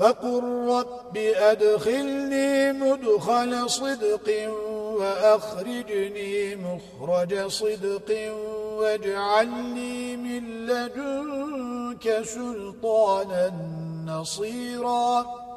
وقل رب أدخلني مدخل صدق وأخرجني مخرج صدق واجعلني من لدنك سلطانا نصيراً